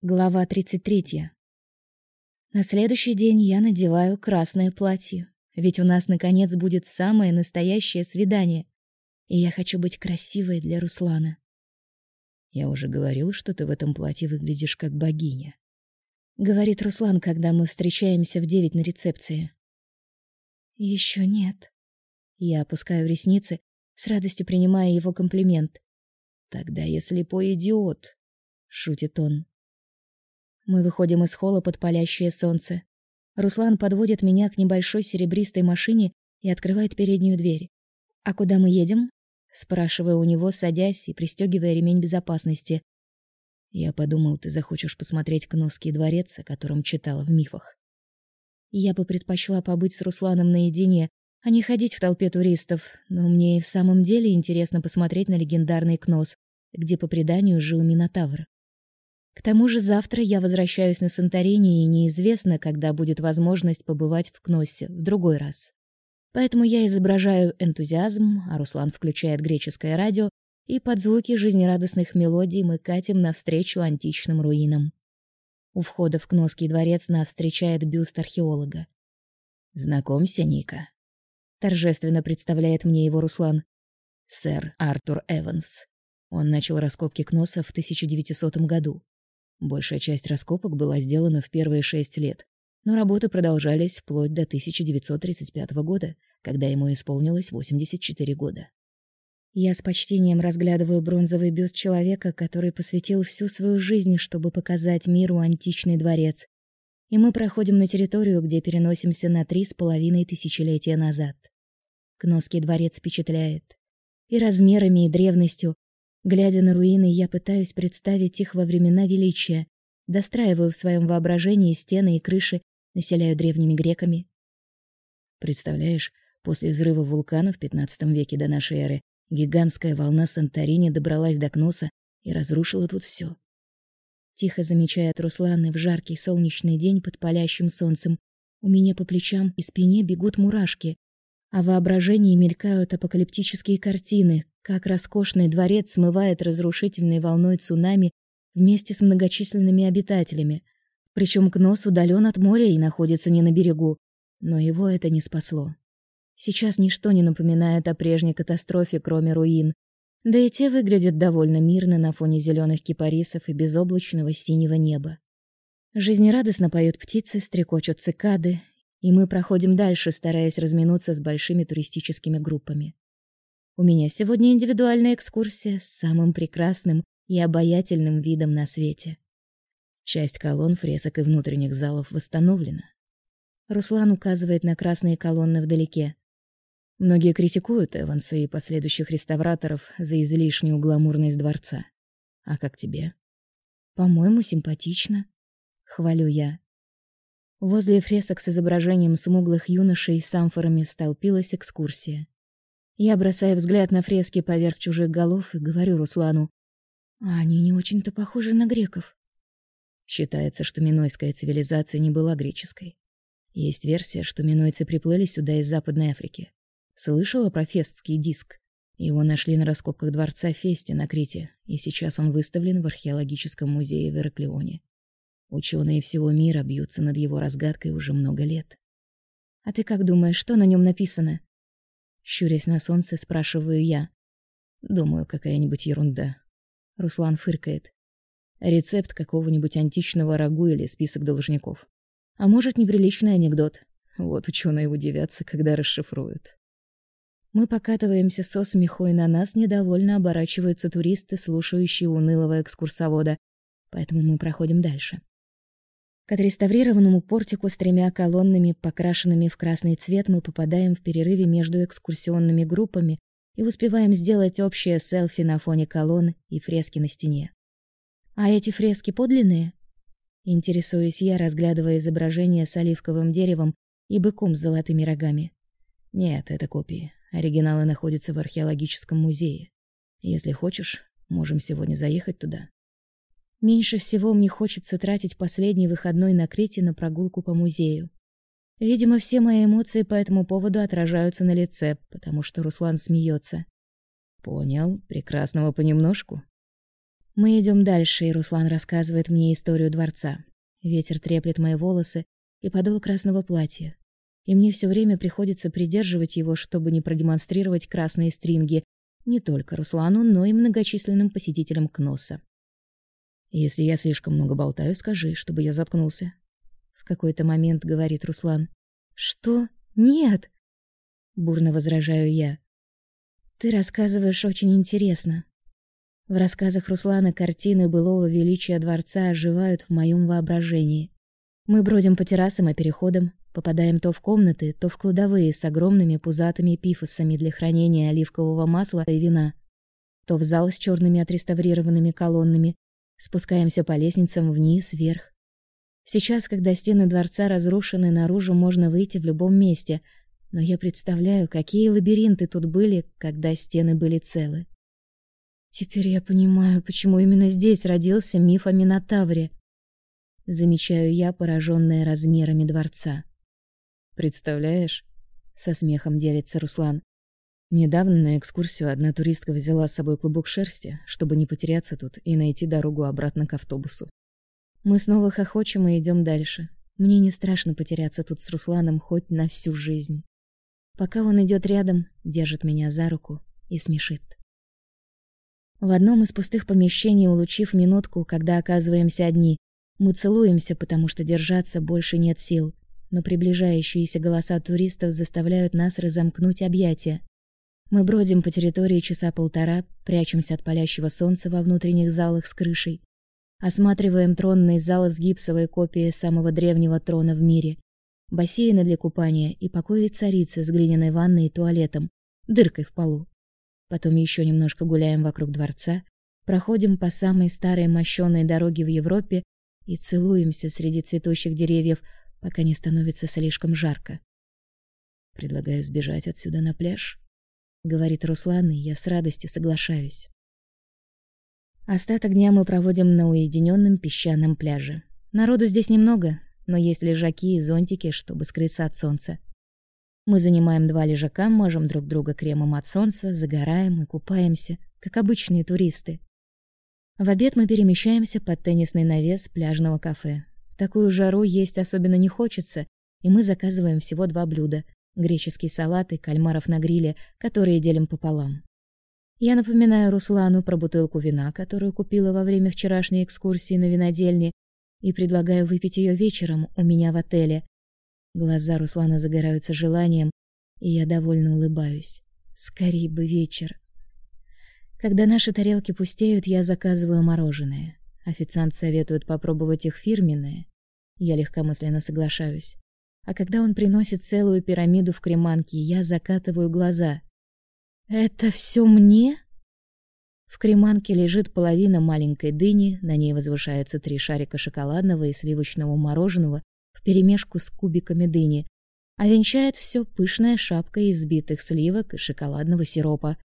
Глава 33. На следующий день я надеваю красное платье, ведь у нас наконец будет самое настоящее свидание, и я хочу быть красивой для Руслана. Я уже говорил, что ты в этом платье выглядишь как богиня, говорит Руслан, когда мы встречаемся в девять на рецепции. Еще нет. Я опускаю ресницы, с радостью принимая его комплимент. Тогда я слепой идиот, шутит он. Мы выходим из холла под палящее солнце. Руслан подводит меня к небольшой серебристой машине и открывает переднюю дверь. «А куда мы едем?» Спрашиваю у него, садясь и пристегивая ремень безопасности. «Я подумал, ты захочешь посмотреть Кносский дворец, о котором читала в мифах». Я бы предпочла побыть с Русланом наедине, а не ходить в толпе туристов, но мне и в самом деле интересно посмотреть на легендарный Кнос, где по преданию жил Минотавр. К тому же завтра я возвращаюсь на Санторини, и неизвестно, когда будет возможность побывать в Кноссе в другой раз. Поэтому я изображаю энтузиазм, а Руслан включает греческое радио, и под звуки жизнерадостных мелодий мы катим навстречу античным руинам. У входа в Кносский дворец нас встречает бюст археолога. «Знакомься, Ника», — торжественно представляет мне его Руслан. «Сэр Артур Эванс. Он начал раскопки Кноса в 1900 году. Большая часть раскопок была сделана в первые шесть лет, но работы продолжались вплоть до 1935 года, когда ему исполнилось 84 года. Я с почтением разглядываю бронзовый бюст человека, который посвятил всю свою жизнь, чтобы показать миру античный дворец. И мы проходим на территорию, где переносимся на три с половиной тысячелетия назад. Кносский дворец впечатляет. И размерами, и древностью, Глядя на руины, я пытаюсь представить их во времена величия, достраиваю в своем воображении стены и крыши, населяю древними греками. Представляешь, после взрыва вулкана в 15 веке до нашей эры гигантская волна Санторини добралась до Кноса и разрушила тут все. Тихо замечает Руслан, в жаркий солнечный день под палящим солнцем у меня по плечам и спине бегут мурашки, а в воображении мелькают апокалиптические картины, как роскошный дворец смывает разрушительной волной цунами вместе с многочисленными обитателями. Причем Кнос удален от моря и находится не на берегу, но его это не спасло. Сейчас ничто не напоминает о прежней катастрофе, кроме руин. Да и те выглядят довольно мирно на фоне зеленых кипарисов и безоблачного синего неба. Жизнерадостно поют птицы, стрекочут цикады, и мы проходим дальше, стараясь разминуться с большими туристическими группами. У меня сегодня индивидуальная экскурсия с самым прекрасным и обаятельным видом на свете. Часть колонн, фресок и внутренних залов восстановлена. Руслан указывает на красные колонны вдалеке. Многие критикуют Эванса и последующих реставраторов за излишнюю гламурность дворца. А как тебе? По-моему, симпатично, хвалю я. Возле фресок с изображением смуглых юношей с амфорами столпилась экскурсия. Я бросаю взгляд на фрески поверх чужих голов и говорю Руслану: "А они не очень-то похожи на греков". Считается, что минойская цивилизация не была греческой. Есть версия, что минойцы приплыли сюда из Западной Африки. Слышала про фестский диск? Его нашли на раскопках дворца Фести на Крите, и сейчас он выставлен в археологическом музее в Ираклионе. Ученые всего мира бьются над его разгадкой уже много лет. А ты как думаешь, что на нем написано? Щурясь на солнце, спрашиваю я. Думаю, какая-нибудь ерунда. Руслан фыркает. Рецепт какого-нибудь античного рагу или список должников. А может, неприличный анекдот. Вот ученые удивятся, когда расшифруют. Мы покатываемся со смеху, и на нас недовольно оборачиваются туристы, слушающие унылого экскурсовода. Поэтому мы проходим дальше. К отреставрированному портику с тремя колоннами, покрашенными в красный цвет, мы попадаем в перерыве между экскурсионными группами и успеваем сделать общее селфи на фоне колонн и фрески на стене. А эти фрески подлинные? Интересуюсь я, разглядывая изображение с оливковым деревом и быком с золотыми рогами. Нет, это копии. Оригиналы находятся в археологическом музее. Если хочешь, можем сегодня заехать туда. Меньше всего мне хочется тратить последний выходной на Крите на прогулку по музею. Видимо, все мои эмоции по этому поводу отражаются на лице, потому что Руслан смеется. Понял, прекрасного понемножку. Мы идем дальше, и Руслан рассказывает мне историю дворца. Ветер треплет мои волосы и подол красного платья. И мне все время приходится придерживать его, чтобы не продемонстрировать красные стринги не только Руслану, но и многочисленным посетителям Кноса. Если я слишком много болтаю, скажи, чтобы я заткнулся. В какой-то момент говорит Руслан. Что? Нет. Бурно возражаю я. Ты рассказываешь очень интересно. В рассказах Руслана картины былого величия дворца оживают в моем воображении. Мы бродим по террасам и переходам, попадаем то в комнаты, то в кладовые с огромными пузатыми пифосами для хранения оливкового масла и вина, то в зал с черными отреставрированными колоннами, спускаемся по лестницам вниз, вверх. Сейчас, когда стены дворца разрушены, наружу можно выйти в любом месте, но я представляю, какие лабиринты тут были, когда стены были целы. Теперь я понимаю, почему именно здесь родился миф о Минотавре. Замечаю я, пораженная размерами дворца. Представляешь? Со смехом делится Руслан. Недавно на экскурсию одна туристка взяла с собой клубок шерсти, чтобы не потеряться тут и найти дорогу обратно к автобусу. Мы снова хохочем и идем дальше. Мне не страшно потеряться тут с Русланом хоть на всю жизнь. Пока он идет рядом, держит меня за руку и смешит. В одном из пустых помещений, улучив минутку, когда оказываемся одни, мы целуемся, потому что держаться больше нет сил, но приближающиеся голоса туристов заставляют нас разомкнуть объятия. Мы бродим по территории часа полтора, прячемся от палящего солнца во внутренних залах с крышей, осматриваем тронный зал с гипсовой копией самого древнего трона в мире, бассейны для купания и покои царицы с глиняной ванной и туалетом, дыркой в полу. Потом еще немножко гуляем вокруг дворца, проходим по самой старой мощёной дороге в Европе и целуемся среди цветущих деревьев, пока не становится слишком жарко. Предлагаю сбежать отсюда на пляж, говорит Руслан, и я с радостью соглашаюсь. Остаток дня мы проводим на уединенном песчаном пляже. Народу здесь немного, но есть лежаки и зонтики, чтобы скрыться от солнца. Мы занимаем два лежака, можем друг друга кремом от солнца, загораем и купаемся, как обычные туристы. В обед мы перемещаемся под теннисный навес пляжного кафе. В такую жару есть особенно не хочется, и мы заказываем всего два блюда: греческий салат и кальмаров на гриле, которые делим пополам. Я напоминаю Руслану про бутылку вина, которую купила во время вчерашней экскурсии на винодельне, и предлагаю выпить ее вечером у меня в отеле, Глаза Руслана загораются желанием, и я довольно улыбаюсь. Скорей бы вечер. Когда наши тарелки пустеют, я заказываю мороженое. Официант советует попробовать их фирменное. Я легкомысленно соглашаюсь. А когда он приносит целую пирамиду в креманке, я закатываю глаза. Это все мне? В креманке лежит половина маленькой дыни, на ней возвышается три шарика шоколадного и сливочного мороженого вперемешку с кубиками дыни, а венчает все пышная шапка из сбитых сливок и шоколадного сиропа.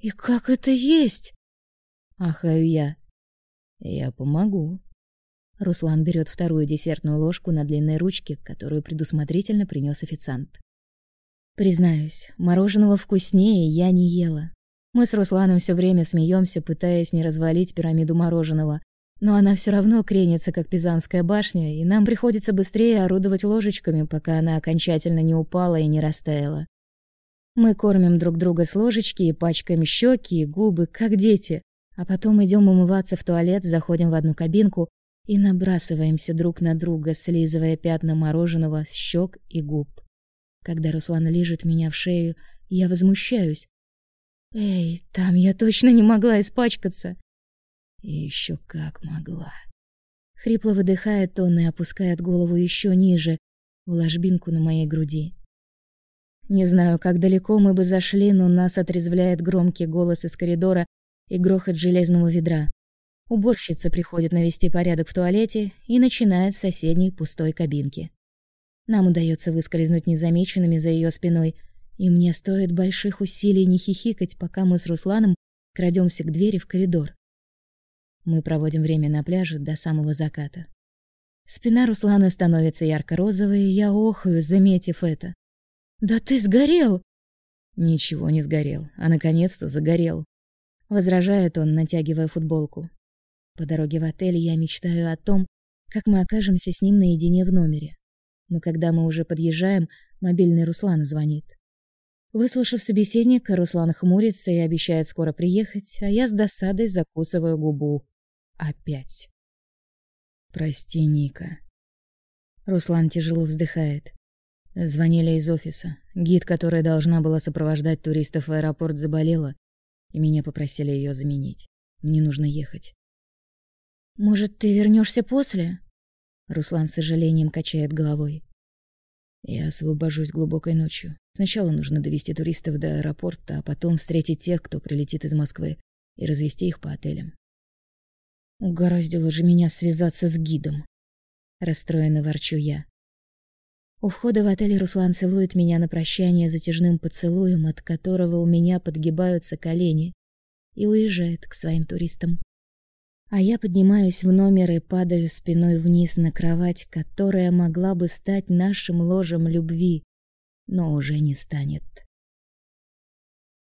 «И как это есть?» Ахаю я. «Я помогу». Руслан берет вторую десертную ложку на длинной ручке, которую предусмотрительно принес официант. Признаюсь, мороженого вкуснее я не ела. Мы с Русланом все время смеемся, пытаясь не развалить пирамиду мороженого, но она все равно кренится, как Пизанская башня, и нам приходится быстрее орудовать ложечками, пока она окончательно не упала и не растаяла. Мы кормим друг друга с ложечки и пачкаем щеки и губы, как дети, а потом идем умываться в туалет, заходим в одну кабинку и набрасываемся друг на друга, слизывая пятна мороженого с щек и губ. Когда Руслан лижет меня в шею, я возмущаюсь. «Эй, там я точно не могла испачкаться!» И еще как могла. Хрипло выдыхает он и опускает голову еще ниже, в ложбинку на моей груди. Не знаю, как далеко мы бы зашли, но нас отрезвляет громкий голос из коридора и грохот железного ведра. Уборщица приходит навести порядок в туалете и начинает с соседней пустой кабинки. Нам удается выскользнуть незамеченными за ее спиной, и мне стоит больших усилий не хихикать, пока мы с Русланом крадемся к двери в коридор. Мы проводим время на пляже до самого заката. Спина Руслана становится ярко-розовой, и я охаю, заметив это. «Да ты сгорел!» Ничего не сгорел, а наконец-то загорел. возражает он, натягивая футболку. По дороге в отель я мечтаю о том, как мы окажемся с ним наедине в номере. Но когда мы уже подъезжаем, мобильный Руслана звонит. Выслушав собеседника, Руслан хмурится и обещает скоро приехать, а я с досадой закусываю губу. Опять. Прости, Ника. Руслан тяжело вздыхает. Звонили из офиса. Гид, которая должна была сопровождать туристов в аэропорт, заболела, и меня попросили ее заменить. Мне нужно ехать. Может, ты вернешься после? Руслан с сожалением качает головой. Я освобожусь глубокой ночью. Сначала нужно довести туристов до аэропорта, а потом встретить тех, кто прилетит из Москвы, и развести их по отелям. Угораздило же меня связаться с гидом. Расстроенно ворчу я. У входа в отель Руслан целует меня на прощание затяжным поцелуем, от которого у меня подгибаются колени, и уезжает к своим туристам. А я поднимаюсь в номер и падаю спиной вниз на кровать, которая могла бы стать нашим ложем любви, но уже не станет.